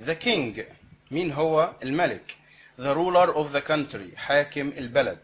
the king مين هو الملك the ruler of the country حاكم البلد